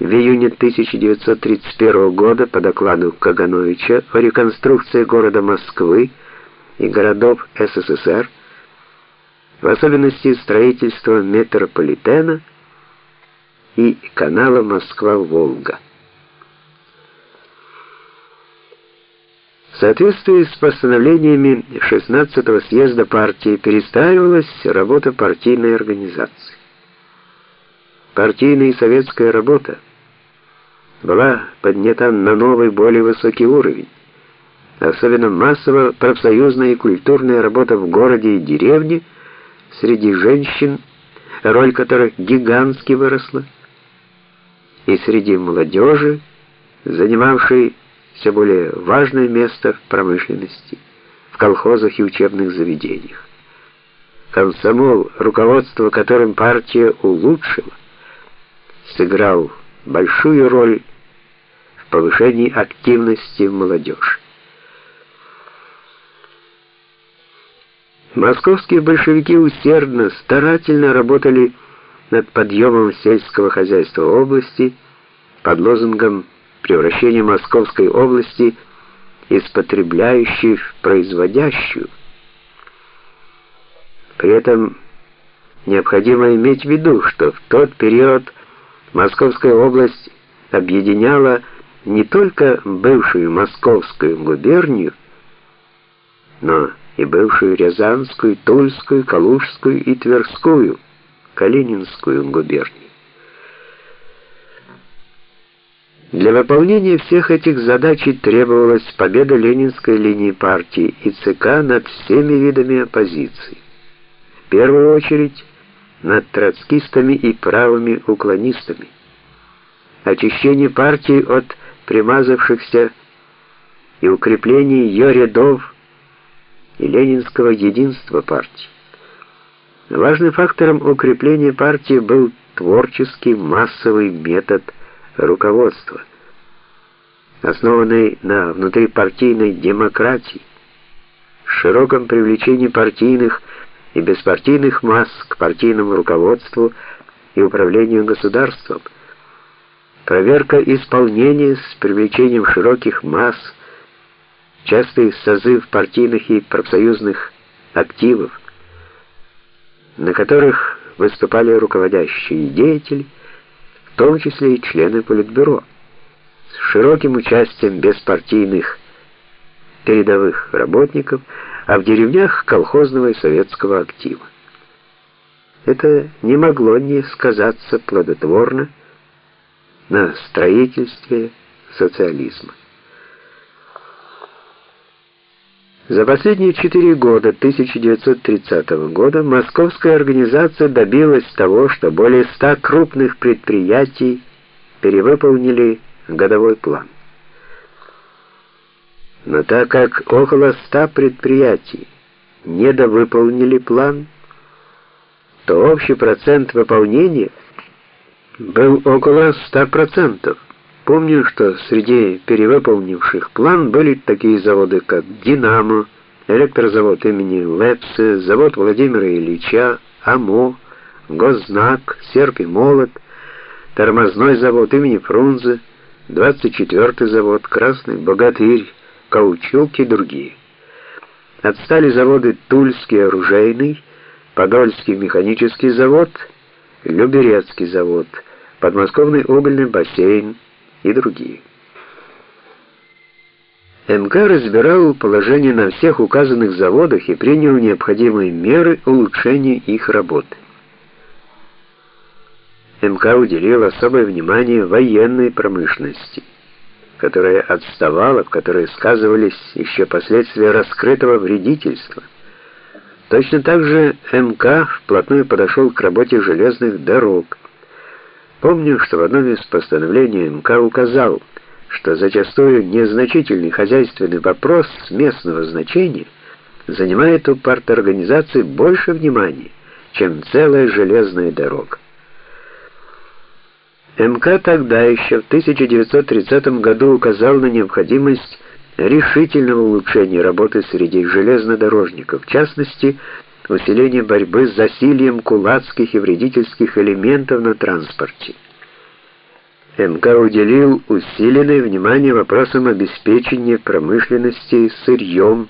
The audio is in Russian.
в июне 1931 года по докладу Кагановича о реконструкции города Москвы и городов СССР, в особенности строительства метрополитена и канала Москва-Волга. В соответствии с постановлениями 16-го съезда партии перестраивалась работа партийной организации. Партийная и советская работа была поднята на новый, более высокий уровень. Особенно массово профсоюзная и культурная работа в городе и деревне среди женщин, роль которых гигантски выросла, и среди молодежи, занимавшей все более важное место в промышленности, в колхозах и учебных заведениях. Комсомол, руководство которым партия улучшила, сыграл большую роль повышении активности молодежи. Московские большевики усердно, старательно работали над подъемом сельского хозяйства области под лозунгом превращения Московской области из потребляющей в производящую. При этом необходимо иметь в виду, что в тот период Московская область объединяла не только бывшую Московскую губернию, но и бывшую Рязанскую, Тульскую, Калужскую и Тверскую, Калининскую губернии. Для выполнения всех этих задач требовалась победа ленинской линии партии и ЦК над всеми видами оппозиции. В первую очередь над троцкистами и правыми уклонистами. Очищение партии от примазавшихся и укрепление ее рядов и ленинского единства партии. Важным фактором укрепления партии был творческий массовый метод руководства, основанный на внутрипартийной демократии, широком привлечении партийных и беспартийных масс к партийному руководству и управлению государством, проверка исполнения с привлечением широких масс, частый созыв партийных и профсоюзных активов, на которых выступали руководящие деятели, в том числе и члены Политбюро, с широким участием беспартийных передовых работников, а в деревнях колхозного и советского актива. Это не могло не сказаться плодотворно на строительстве социализма. За последние четыре года 1930 года московская организация добилась того, что более ста крупных предприятий перевыполнили годовой план. Но так как около ста предприятий недовыполнили план, то общий процент выполнения был около 100%. Помню, что среди перевыполнивших план были такие заводы, как «Динамо», электрозавод имени Лепсе, завод Владимира Ильича, АМО, Госзнак, Серп и Молот, тормозной завод имени Фрунзе, 24-й завод, Красный Богатырь, Каучук и другие. Отстали заводы Тульский оружейный, Подольский механический завод, Люберецкий завод, Подмосковный угольный бассейн, и другие. МК разбирал положение на всех указанных заводах и принял необходимые меры улучшения их работы. МК уделил особое внимание военной промышленности, которая отставала, в которой сказывались еще последствия раскрытого вредительства. Точно так же МК вплотную подошел к работе железных дорог, Помню, что в одном из постановлений МК указал, что зачастую незначительный хозяйственный вопрос местного значения занимает у парторганизации больше внимания, чем целая железная дорога. МК тогда еще в 1930 году указал на необходимость решительного улучшения работы среди железнодорожников, в частности, усиление борьбы с засильем кулацких и вредительских элементов на транспорте. МК уделил усиленное внимание вопросам обеспечения промышленности сырьем,